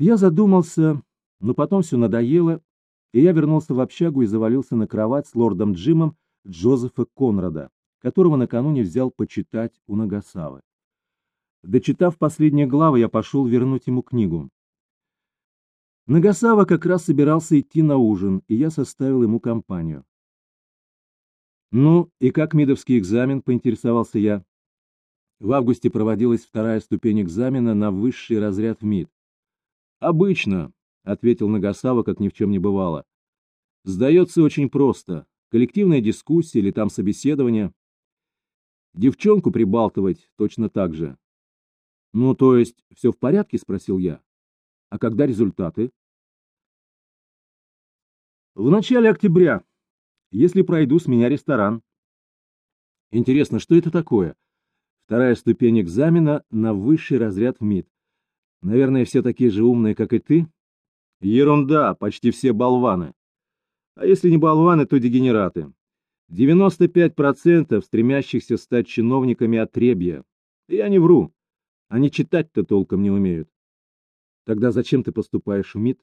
Я задумался, но потом все надоело, и я вернулся в общагу и завалился на кровать с лордом Джимом Джозефа Конрада, которого накануне взял почитать у Нагасавы. Дочитав последние главы, я пошел вернуть ему книгу. Нагасава как раз собирался идти на ужин, и я составил ему компанию. «Ну, и как мидовский экзамен?» — поинтересовался я. В августе проводилась вторая ступень экзамена на высший разряд в МИД. «Обычно», — ответил Нагасава, как ни в чем не бывало. «Сдается очень просто. Коллективная дискуссия или там собеседование. Девчонку прибалтывать точно так же». «Ну, то есть, все в порядке?» — спросил я. «А когда результаты?» «В начале октября. Если пройду, с меня ресторан». «Интересно, что это такое?» Вторая ступень экзамена на высший разряд в МИД. Наверное, все такие же умные, как и ты? Ерунда, почти все болваны. А если не болваны, то дегенераты. 95% стремящихся стать чиновниками отребья. Я не вру. Они читать-то толком не умеют. Тогда зачем ты поступаешь в МИД?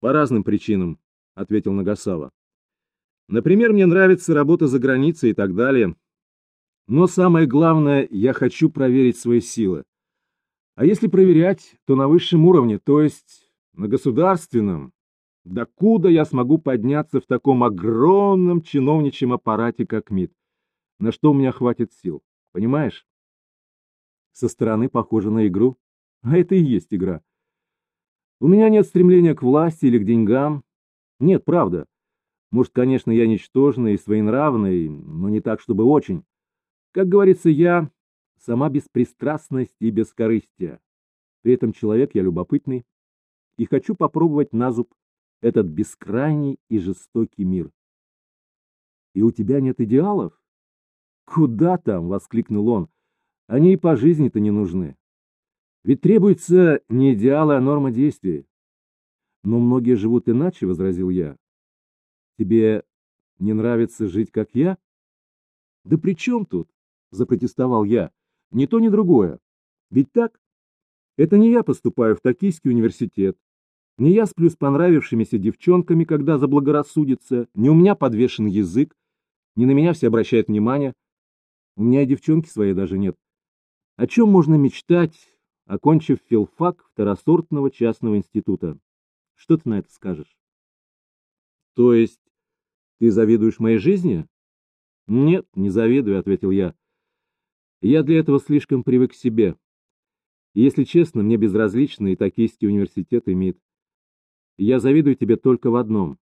По разным причинам, ответил Нагасава. Например, мне нравится работа за границей и так далее. Но самое главное, я хочу проверить свои силы. А если проверять, то на высшем уровне, то есть на государственном. Докуда я смогу подняться в таком огромном чиновничьем аппарате, как МИД? На что у меня хватит сил? Понимаешь? Со стороны похоже на игру. А это и есть игра. У меня нет стремления к власти или к деньгам. Нет, правда. Может, конечно, я ничтожный и своенравный, но не так, чтобы очень. Как говорится, я сама беспристрастность и бескорыстие. При этом человек я любопытный и хочу попробовать на зуб этот бескрайний и жестокий мир. И у тебя нет идеалов? Куда там? — воскликнул он. Они и по жизни-то не нужны. Ведь требуется не идеалы, а норма действий. Но многие живут иначе, — возразил я. Тебе не нравится жить, как я? Да при чем тут? — запротестовал я. «Ни то, ни другое. Ведь так? Это не я поступаю в Токийский университет, не я сплю с понравившимися девчонками, когда заблагорассудится, не у меня подвешен язык, не на меня все обращают внимание. У меня и девчонки своей даже нет. О чем можно мечтать, окончив филфак второсортного частного института? Что ты на это скажешь? То есть ты завидуешь моей жизни? Нет, не завидую, ответил я. Я для этого слишком привык к себе. И, если честно, мне безразлично и Токийский университет имеет. Я завидую тебе только в одном,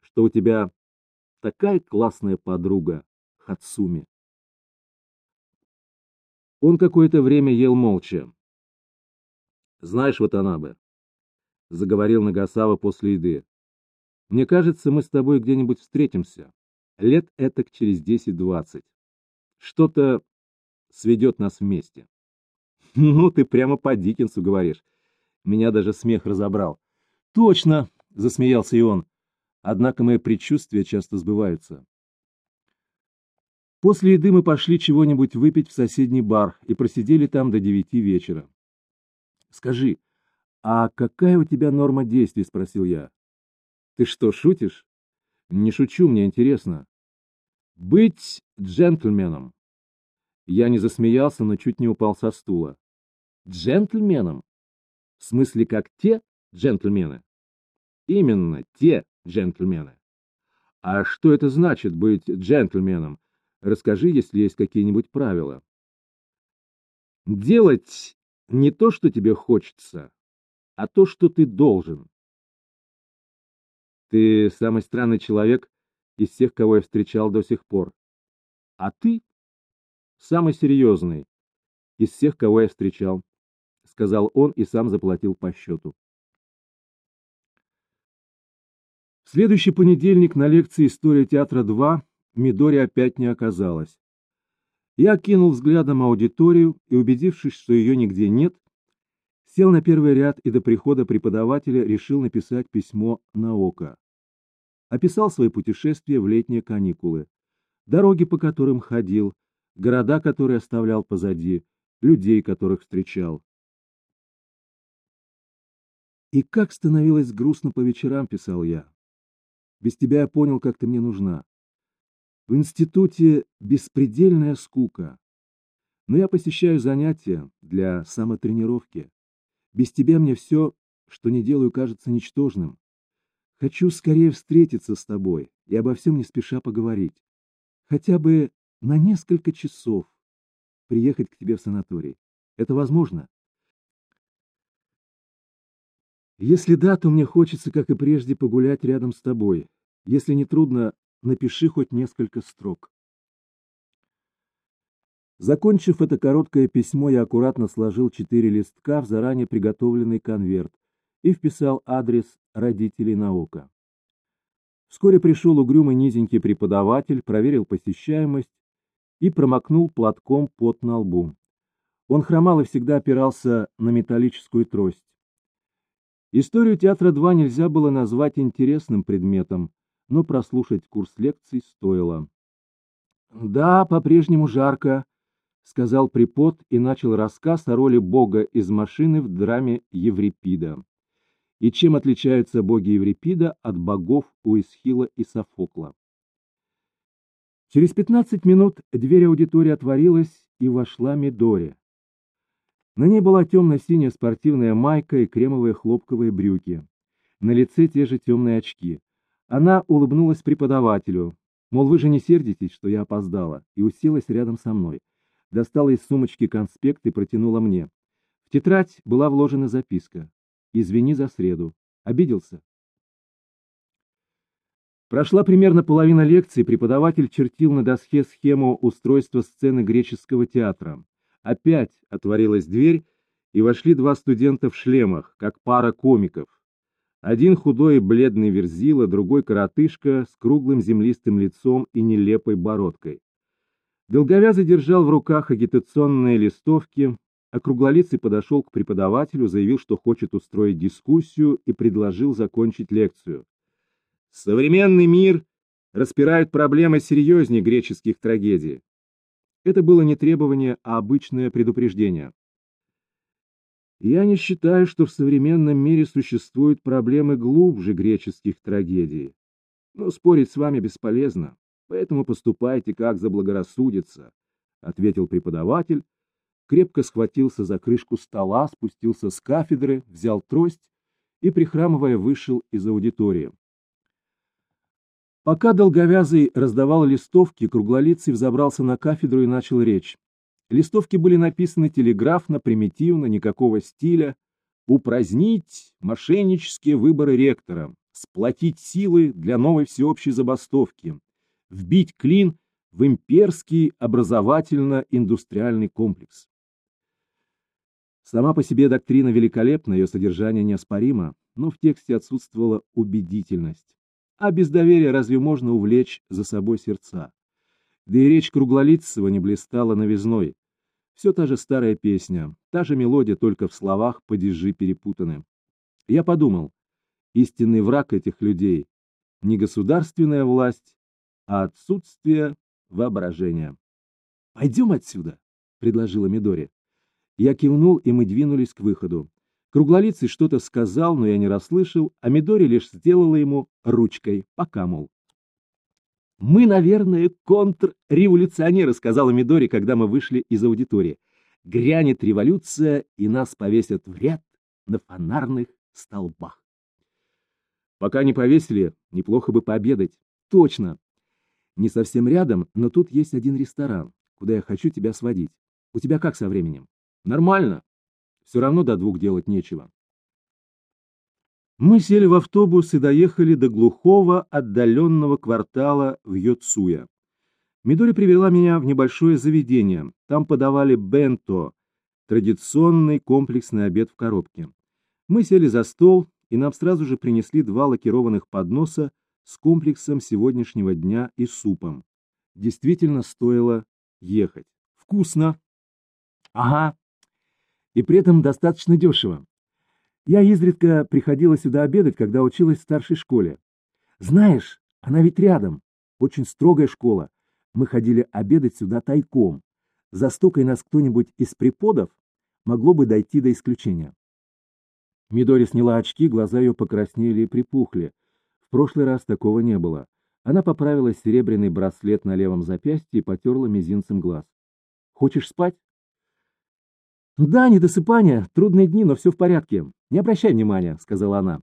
что у тебя такая классная подруга Хацуми. Он какое-то время ел молча. «Знаешь, вот она бы», — заговорил Нагасава после еды. «Мне кажется, мы с тобой где-нибудь встретимся. Лет этак через десять-двадцать. Что-то сведет нас вместе. Ну, ты прямо по Диккенсу говоришь. Меня даже смех разобрал. Точно, засмеялся и он. Однако мои предчувствия часто сбываются. После еды мы пошли чего-нибудь выпить в соседний бар и просидели там до девяти вечера. Скажи, а какая у тебя норма действий? спросил я. Ты что, шутишь? Не шучу, мне интересно. Быть джентльменом. Я не засмеялся, но чуть не упал со стула. Джентльменом? В смысле, как те джентльмены? Именно, те джентльмены. А что это значит быть джентльменом? Расскажи, если есть какие-нибудь правила. Делать не то, что тебе хочется, а то, что ты должен. Ты самый странный человек из всех, кого я встречал до сих пор. А ты самый серьезный из всех, кого я встречал, — сказал он и сам заплатил по счету. В следующий понедельник на лекции «История театра 2» Мидори опять не оказалось. Я кинул взглядом аудиторию и, убедившись, что ее нигде нет, сел на первый ряд и до прихода преподавателя решил написать письмо на око. Описал свои путешествия в летние каникулы, дороги, по которым ходил, города, которые оставлял позади, людей, которых встречал. И как становилось грустно по вечерам, писал я. Без тебя я понял, как ты мне нужна. В институте беспредельная скука. Но я посещаю занятия для самотренировки. Без тебя мне все, что не делаю, кажется ничтожным. Хочу скорее встретиться с тобой и обо всем не спеша поговорить. Хотя бы на несколько часов приехать к тебе в санаторий. Это возможно? Если да, то мне хочется, как и прежде, погулять рядом с тобой. Если не трудно, напиши хоть несколько строк. Закончив это короткое письмо, я аккуратно сложил четыре листка в заранее приготовленный конверт и вписал адрес родителей наука. Вскоре пришел угрюмый низенький преподаватель, проверил посещаемость и промокнул платком пот на лбу. Он хромал и всегда опирался на металлическую трость. Историю театра 2 нельзя было назвать интересным предметом, но прослушать курс лекций стоило. «Да, по-прежнему жарко», — сказал препод и начал рассказ о роли бога из машины в драме Еврипида. И чем отличаются боги Еврипида от богов у Исхила и Софокла. Через пятнадцать минут дверь аудитории отворилась, и вошла Мидори. На ней была темно-синяя спортивная майка и кремовые хлопковые брюки. На лице те же темные очки. Она улыбнулась преподавателю, мол, вы же не сердитесь, что я опоздала, и уселась рядом со мной. Достала из сумочки конспект и протянула мне. В тетрадь была вложена записка. «Извини за среду. Обиделся?» Прошла примерно половина лекции, преподаватель чертил на доске схему устройства сцены греческого театра. Опять отворилась дверь, и вошли два студента в шлемах, как пара комиков. Один худой и бледный верзила, другой коротышка с круглым землистым лицом и нелепой бородкой. Долговязый держал в руках агитационные листовки, а круглолицый подошел к преподавателю, заявил, что хочет устроить дискуссию и предложил закончить лекцию. Современный мир распирает проблемы серьезнее греческих трагедий. Это было не требование, а обычное предупреждение. Я не считаю, что в современном мире существуют проблемы глубже греческих трагедий. Но спорить с вами бесполезно, поэтому поступайте как заблагорассудится, — ответил преподаватель, крепко схватился за крышку стола, спустился с кафедры, взял трость и, прихрамывая, вышел из аудитории. Пока Долговязый раздавал листовки, Круглолицый взобрался на кафедру и начал речь. Листовки были написаны телеграфно, примитивно, никакого стиля. Упразднить мошеннические выборы ректора, сплотить силы для новой всеобщей забастовки, вбить клин в имперский образовательно-индустриальный комплекс. Сама по себе доктрина великолепна, ее содержание неоспоримо, но в тексте отсутствовала убедительность. А без доверия разве можно увлечь за собой сердца? Да и речь Круглолицева не блистала новизной. Все та же старая песня, та же мелодия, только в словах падежи перепутаны. Я подумал, истинный враг этих людей — не государственная власть, а отсутствие воображения. «Пойдем отсюда», — предложила Мидори. Я кивнул, и мы двинулись к выходу. Круглолицый что-то сказал, но я не расслышал, а Мидори лишь сделала ему ручкой, пока, мол. «Мы, наверное, контрреволюционеры», — сказала Мидори, когда мы вышли из аудитории. «Грянет революция, и нас повесят в ряд на фонарных столбах». «Пока не повесили, неплохо бы пообедать». «Точно. Не совсем рядом, но тут есть один ресторан, куда я хочу тебя сводить. У тебя как со временем?» «Нормально. Все равно до двух делать нечего. Мы сели в автобус и доехали до глухого, отдаленного квартала в Йоцуя. Мидори привела меня в небольшое заведение. Там подавали бенто, традиционный комплексный обед в коробке. Мы сели за стол, и нам сразу же принесли два лакированных подноса с комплексом сегодняшнего дня и супом. Действительно стоило ехать. Вкусно. Ага, и при этом достаточно дешево. Я изредка приходила сюда обедать, когда училась в старшей школе. Знаешь, она ведь рядом, очень строгая школа. Мы ходили обедать сюда тайком. Застукай нас кто-нибудь из преподов, могло бы дойти до исключения. Мидори сняла очки, глаза ее покраснели и припухли. В прошлый раз такого не было. Она поправила серебряный браслет на левом запястье и потерла мизинцем глаз. «Хочешь спать?» «Да, недосыпание, трудные дни, но все в порядке. Не обращай внимания», — сказала она.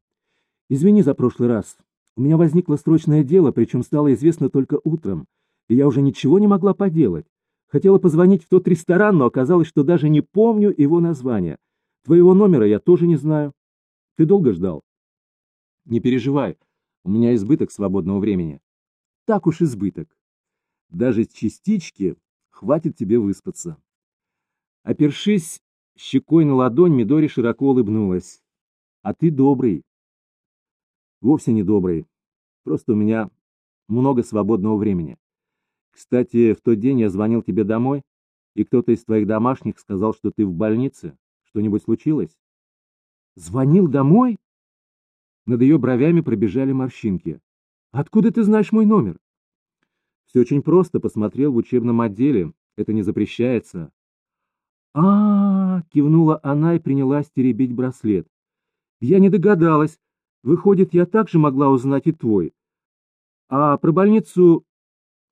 «Извини за прошлый раз. У меня возникло срочное дело, причем стало известно только утром, и я уже ничего не могла поделать. Хотела позвонить в тот ресторан, но оказалось, что даже не помню его название. Твоего номера я тоже не знаю. Ты долго ждал? Не переживай, у меня избыток свободного времени. Так уж избыток. Даже частички хватит тебе выспаться. Опершись щекой на ладонь, Мидори широко улыбнулась. А ты добрый. Вовсе не добрый. Просто у меня много свободного времени. Кстати, в тот день я звонил тебе домой, и кто-то из твоих домашних сказал, что ты в больнице. Что-нибудь случилось? Звонил домой? Над ее бровями пробежали морщинки. Откуда ты знаешь мой номер? Все очень просто, посмотрел в учебном отделе. Это не запрещается. А, кивнула она и принялась теребить браслет. Я не догадалась. Выходит, я также могла узнать и твой. А про больницу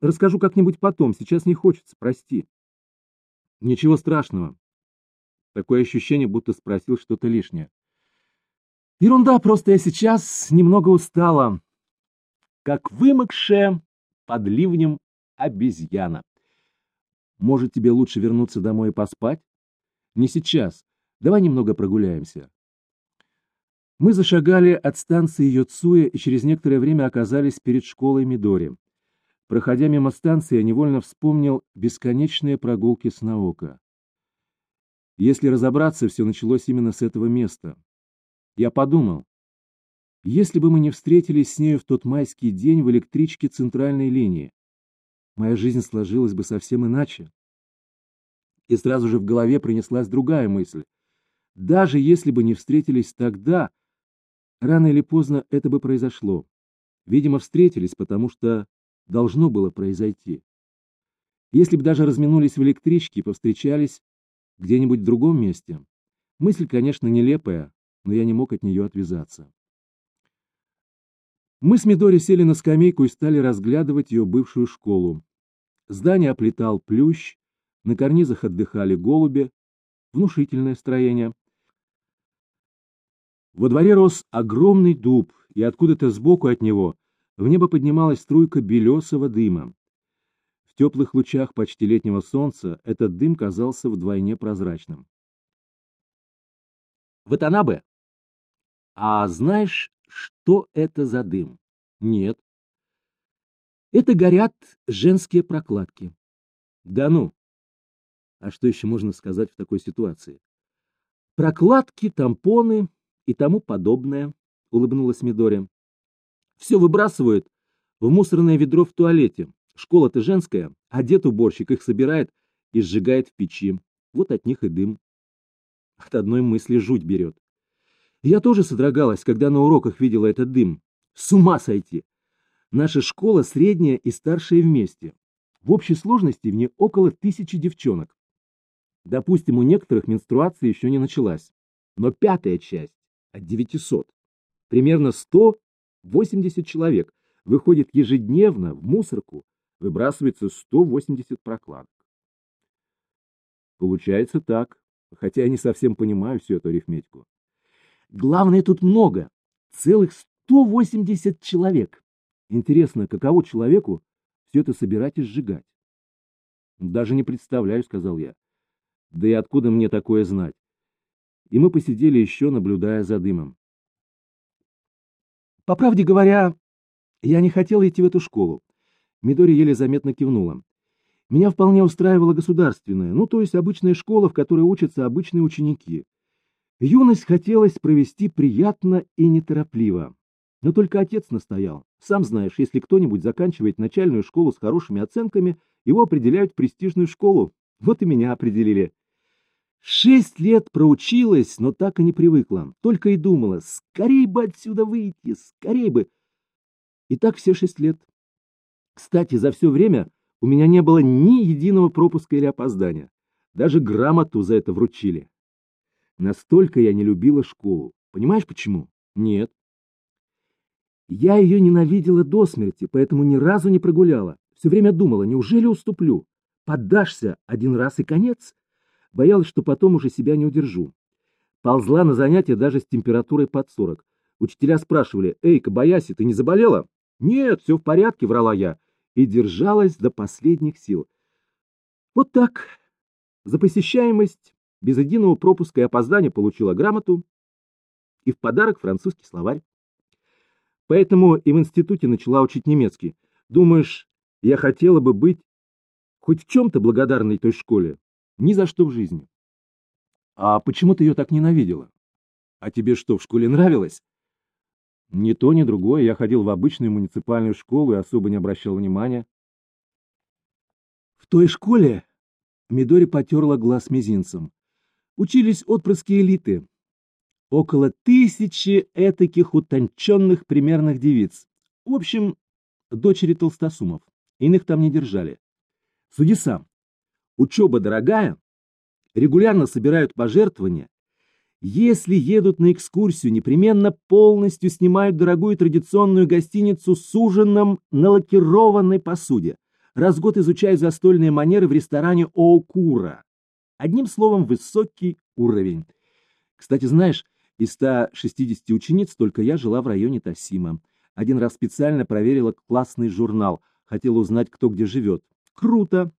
расскажу как-нибудь потом, сейчас не хочется, прости. Ничего страшного. Такое ощущение, будто спросил что-то лишнее. Ерунда, просто я сейчас немного устала. Как вымокшая под ливнем обезьяна. Может, тебе лучше вернуться домой и поспать? Не сейчас. Давай немного прогуляемся. Мы зашагали от станции Йоцуя и через некоторое время оказались перед школой Мидори. Проходя мимо станции, я невольно вспомнил бесконечные прогулки с Наока. Если разобраться, все началось именно с этого места. Я подумал, если бы мы не встретились с нею в тот майский день в электричке центральной линии, моя жизнь сложилась бы совсем иначе. И сразу же в голове принеслась другая мысль. Даже если бы не встретились тогда, рано или поздно это бы произошло. Видимо, встретились, потому что должно было произойти. Если бы даже разминулись в электричке и повстречались где-нибудь в другом месте, мысль, конечно, нелепая, но я не мог от нее отвязаться. Мы с Мидори сели на скамейку и стали разглядывать ее бывшую школу. Здание оплетал плющ, на карнизах отдыхали голуби, внушительное строение. Во дворе рос огромный дуб, и откуда-то сбоку от него в небо поднималась струйка белесого дыма. В теплых лучах почти летнего солнца этот дым казался вдвойне прозрачным. Ватанабе, а знаешь, что это за дым? Нет. Это горят женские прокладки. Да ну! А что еще можно сказать в такой ситуации? Прокладки, тампоны и тому подобное, улыбнулась Мидори. Все выбрасывают в мусорное ведро в туалете. Школа-то женская, а дед уборщик их собирает и сжигает в печи. Вот от них и дым. От одной мысли жуть берет. Я тоже содрогалась, когда на уроках видела этот дым. С ума сойти! Наша школа средняя и старшая вместе. В общей сложности в ней около тысячи девчонок. Допустим, у некоторых менструация еще не началась. Но пятая часть от 900. Примерно 100 80 человек, выходит ежедневно в мусорку, выбрасывается 180 прокладок. Получается так, хотя я не совсем понимаю всю эту арифметику. Главное, тут много, целых 180 человек. Интересно, каково человеку все это собирать и сжигать? Даже не представляю, сказал я. Да и откуда мне такое знать? И мы посидели еще, наблюдая за дымом. По правде говоря, я не хотела идти в эту школу. Мидори еле заметно кивнула. Меня вполне устраивала государственная, ну то есть обычная школа, в которой учатся обычные ученики. Юность хотелось провести приятно и неторопливо. Но только отец настоял. Сам знаешь, если кто-нибудь заканчивает начальную школу с хорошими оценками, его определяют в престижную школу. Вот и меня определили. Шесть лет проучилась, но так и не привыкла. Только и думала, скорей бы отсюда выйти, скорей бы. И так все шесть лет. Кстати, за все время у меня не было ни единого пропуска или опоздания. Даже грамоту за это вручили. Настолько я не любила школу. Понимаешь, почему? Нет. Я ее ненавидела до смерти, поэтому ни разу не прогуляла. Все время думала, неужели уступлю? Поддашься один раз и конец? Боялась, что потом уже себя не удержу. Ползла на занятия даже с температурой под 40. Учителя спрашивали, «Эй, Кабаяси, ты не заболела?» «Нет, все в порядке», — врала я, и держалась до последних сил. Вот так. За посещаемость, без единого пропуска и опоздания получила грамоту и в подарок французский словарь. Поэтому и в институте начала учить немецкий. Думаешь, я хотела бы быть хоть в чем-то благодарной той школе? Ни за что в жизни. А почему ты ее так ненавидела? А тебе что, в школе нравилось? Ни то, ни другое. Я ходил в обычную муниципальную школу и особо не обращал внимания. В той школе Мидори потерла глаз мизинцем. Учились отпрыски элиты. Около тысячи этаких утонченных примерных девиц. В общем, дочери толстосумов. Иных там не держали. Суди сам. Учеба дорогая, регулярно собирают пожертвования, если едут на экскурсию, непременно полностью снимают дорогую традиционную гостиницу с ужином на лакированной посуде. Раз год изучают застольные манеры в ресторане Оукура. Одним словом, высокий уровень. Кстати, знаешь, из 160 учениц только я жила в районе Тасима. Один раз специально проверила классный журнал, хотела узнать, кто где живет. Круто!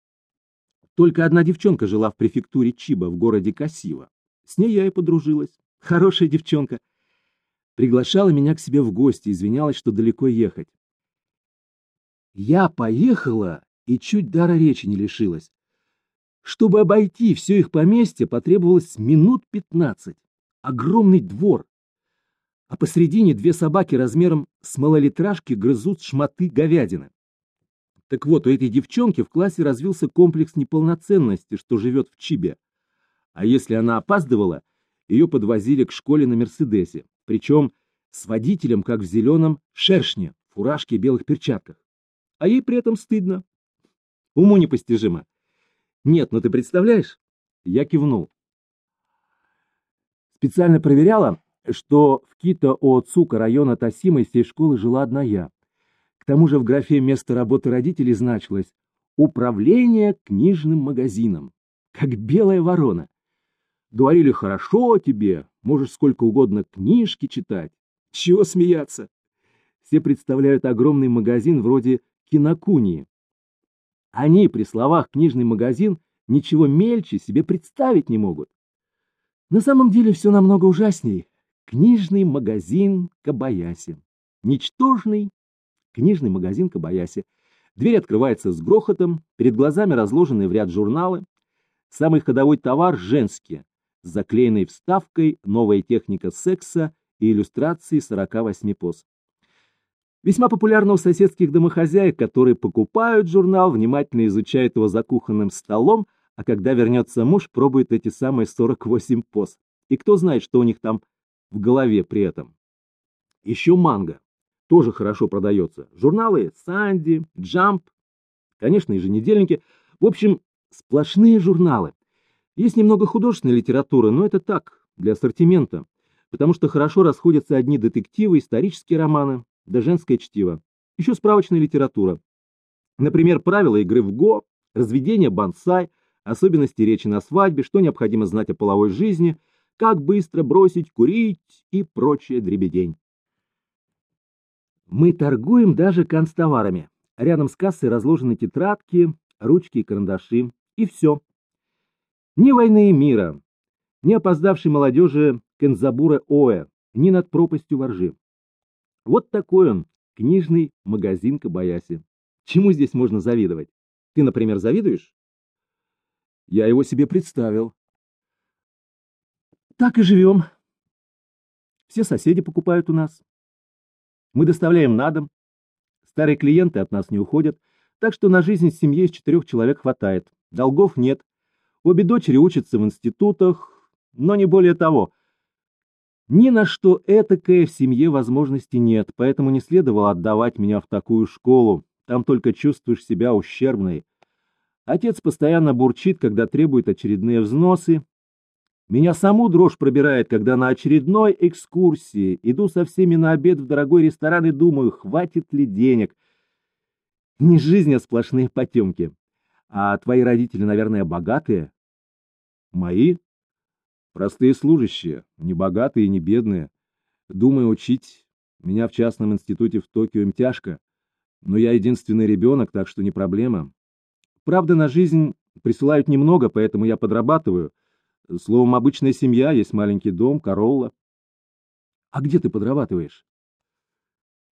Только одна девчонка жила в префектуре Чиба в городе Касива. С ней я и подружилась. Хорошая девчонка. Приглашала меня к себе в гости, извинялась, что далеко ехать. Я поехала и чуть дара речи не лишилась. Чтобы обойти все их поместье, потребовалось минут пятнадцать. Огромный двор. А посредине две собаки размером с малолитражки грызут шматы говядины. Так вот, у этой девчонки в классе развился комплекс неполноценности, что живет в Чибе. А если она опаздывала, ее подвозили к школе на Мерседесе, причем с водителем, как в зеленом шершне, фуражке белых перчатках. А ей при этом стыдно. Уму непостижимо. Нет, ну ты представляешь? Я кивнул. Специально проверяла, что в Кито-Оцука района Тасима из всей школы жила одна я тому же в графе место работы родителей значилось «Управление книжным магазином», как белая ворона. Говорили «Хорошо тебе, можешь сколько угодно книжки читать». Чего смеяться? Все представляют огромный магазин вроде кинокунии. Они при словах «книжный магазин» ничего мельче себе представить не могут. На самом деле все намного ужасней. Книжный магазин Кабаяси. Ничтожный, книжный магазин Кабаяси. Дверь открывается с грохотом, перед глазами разложены в ряд журналы. Самый ходовой товар – женские, с заклеенной вставкой «Новая техника секса» и иллюстрацией 48 поз. Весьма популярно у соседских домохозяек, которые покупают журнал, внимательно изучают его за кухонным столом, а когда вернется муж, пробует эти самые 48 поз. И кто знает, что у них там в голове при этом. Еще манго тоже хорошо продается. Журналы «Санди», «Джамп», конечно, еженедельники. В общем, сплошные журналы. Есть немного художественной литературы, но это так, для ассортимента, потому что хорошо расходятся одни детективы, исторические романы, да женское чтиво. Еще справочная литература. Например, правила игры в го, разведение бонсай, особенности речи на свадьбе, что необходимо знать о половой жизни, как быстро бросить курить и прочее дребедень. Мы торгуем даже канцтоварами. Рядом с кассой разложены тетрадки, ручки и карандаши. И все. Ни войны и мира, ни опоздавшей молодежи Кензабура Оэ, ни над пропастью воржи. Вот такой он, книжный магазин Кабаяси. Чему здесь можно завидовать? Ты, например, завидуешь? Я его себе представил. Так и живем. Все соседи покупают у нас. Мы доставляем на дом. Старые клиенты от нас не уходят, так что на жизнь с семьей из четырех человек хватает. Долгов нет. Обе дочери учатся в институтах, но не более того. Ни на что этакое в семье возможности нет, поэтому не следовало отдавать меня в такую школу. Там только чувствуешь себя ущербной. Отец постоянно бурчит, когда требует очередные взносы. Меня саму дрожь пробирает, когда на очередной экскурсии иду со всеми на обед в дорогой ресторан и думаю, хватит ли денег. Не жизнь, а сплошные потемки. А твои родители, наверное, богатые? Мои? Простые служащие, не богатые и не бедные. Думаю, учить меня в частном институте в Токио им тяжко. Но я единственный ребенок, так что не проблема. Правда, на жизнь присылают немного, поэтому я подрабатываю. Словом, обычная семья, есть маленький дом, королла. А где ты подрабатываешь?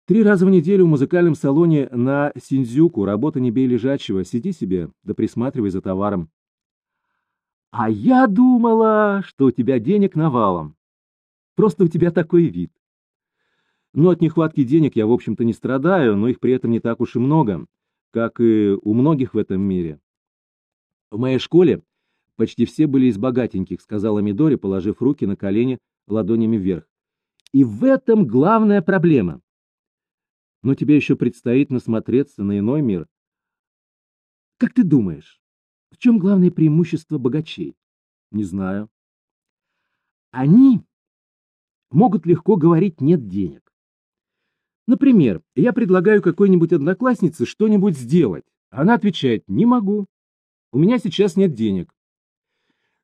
Три раза в неделю в музыкальном салоне на Синдзюку, работа не бей лежачего, сиди себе, да присматривай за товаром. А я думала, что у тебя денег навалом. Просто у тебя такой вид. Но от нехватки денег я, в общем-то, не страдаю, но их при этом не так уж и много, как и у многих в этом мире. В моей школе Почти все были из богатеньких, сказала Мидори, положив руки на колени ладонями вверх. И в этом главная проблема. Но тебе еще предстоит насмотреться на иной мир. Как ты думаешь, в чем главное преимущество богачей? Не знаю. Они могут легко говорить «нет денег». Например, я предлагаю какой-нибудь однокласснице что-нибудь сделать. Она отвечает «не могу». У меня сейчас нет денег.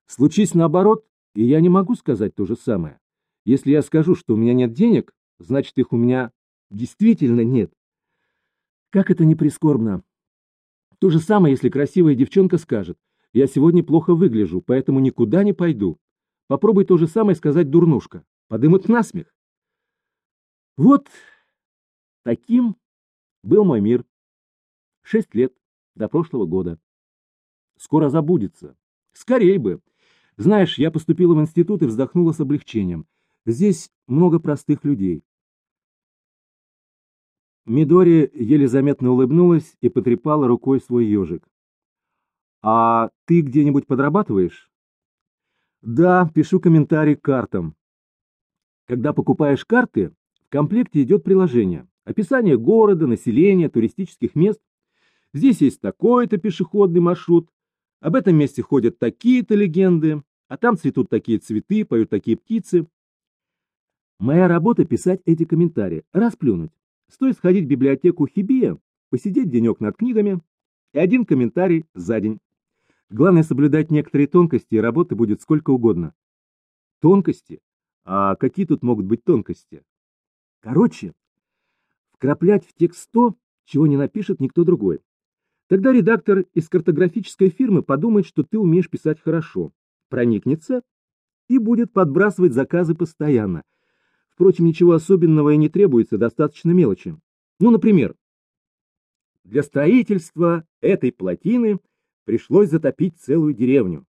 Случись наоборот, и я не могу сказать то же самое. Если я скажу, что у меня нет денег, значит, их у меня действительно нет. Как это не прискорбно. То же самое, если красивая девчонка скажет, я сегодня плохо выгляжу, поэтому никуда не пойду. Попробуй то же самое сказать дурнушка. Подымут насмех. Вот таким был мой мир. Шесть лет до прошлого года. Скоро забудется. Скорей бы. Знаешь, я поступила в институт и вздохнула с облегчением. Здесь много простых людей. Мидори еле заметно улыбнулась и потрепала рукой свой ежик. «А ты где-нибудь подрабатываешь?» «Да, пишу комментарий к картам. Когда покупаешь карты, в комплекте идет приложение. Описание города, населения, туристических мест. Здесь есть такой-то пешеходный маршрут. Об этом месте ходят такие-то легенды а там цветут такие цветы, поют такие птицы. Моя работа — писать эти комментарии, расплюнуть. Стоит сходить в библиотеку Хибия, посидеть денек над книгами, и один комментарий за день. Главное соблюдать некоторые тонкости, и работы будет сколько угодно. Тонкости? А какие тут могут быть тонкости? Короче, вкраплять в текст то, чего не напишет никто другой. Тогда редактор из картографической фирмы подумает, что ты умеешь писать хорошо, проникнется и будет подбрасывать заказы постоянно. Впрочем, ничего особенного и не требуется, достаточно мелочи. Ну, например, для строительства этой плотины пришлось затопить целую деревню.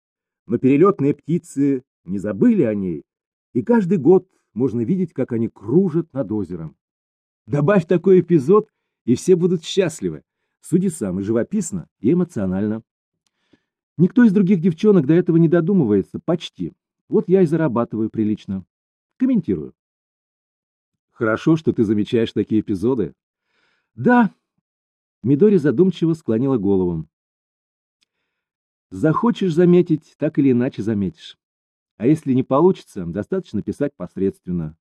Но перелетные птицы не забыли о ней, и каждый год можно видеть, как они кружат над озером. Добавь такой эпизод, и все будут счастливы. Суди сам и живописно, и эмоционально. Никто из других девчонок до этого не додумывается, почти. Вот я и зарабатываю прилично. Комментирую. Хорошо, что ты замечаешь такие эпизоды. Да. Мидори задумчиво склонила голову. Захочешь заметить, так или иначе заметишь. А если не получится, достаточно писать посредственно.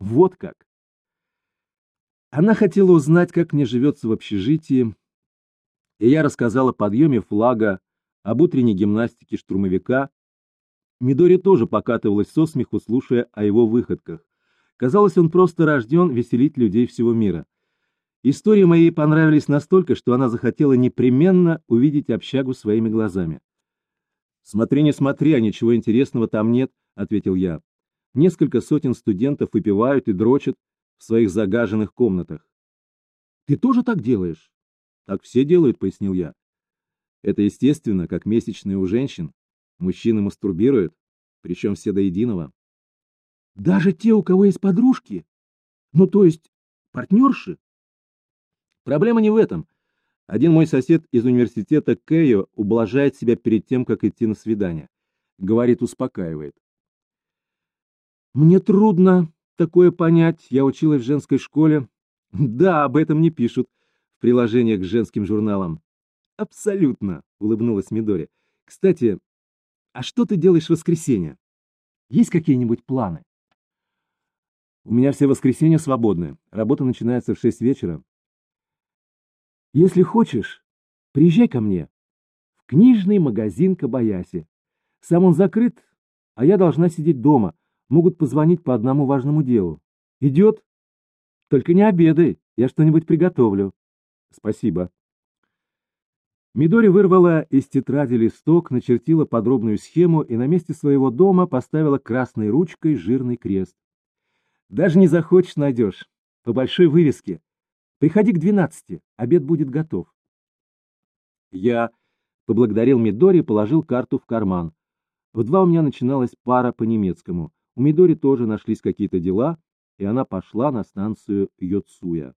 Вот как. Она хотела узнать, как мне живется в общежитии, и я рассказала о подъеме флага об утренней гимнастике штурмовика. Мидори тоже покатывалась со смеху, слушая о его выходках. Казалось, он просто рожден веселить людей всего мира. Истории моей понравились настолько, что она захотела непременно увидеть общагу своими глазами. «Смотри, не смотри, а ничего интересного там нет», — ответил я. «Несколько сотен студентов выпивают и дрочат в своих загаженных комнатах». «Ты тоже так делаешь?» «Так все делают», — пояснил я. Это естественно, как месячные у женщин. Мужчины мастурбируют, причем все до единого. Даже те, у кого есть подружки? Ну, то есть партнерши? Проблема не в этом. Один мой сосед из университета Кэйо ублажает себя перед тем, как идти на свидание. Говорит, успокаивает. Мне трудно такое понять. Я училась в женской школе. Да, об этом не пишут в приложениях к женским журналам. Абсолютно, улыбнулась Мидори. Кстати, а что ты делаешь в воскресенье? Есть какие-нибудь планы? У меня все воскресенья свободны. Работа начинается в шесть вечера. Если хочешь, приезжай ко мне в книжный магазин Кабаяси. Сам он закрыт, а я должна сидеть дома. Могут позвонить по одному важному делу. Идет? Только не обедай, я что-нибудь приготовлю. Спасибо. Мидори вырвала из тетради листок, начертила подробную схему и на месте своего дома поставила красной ручкой жирный крест. Даже не захочешь, найдешь. По большой вывеске. Приходи к двенадцати, обед будет готов. Я поблагодарил Мидори и положил карту в карман. В два у меня начиналась пара по немецкому. У Мидори тоже нашлись какие-то дела, и она пошла на станцию Йоцуя.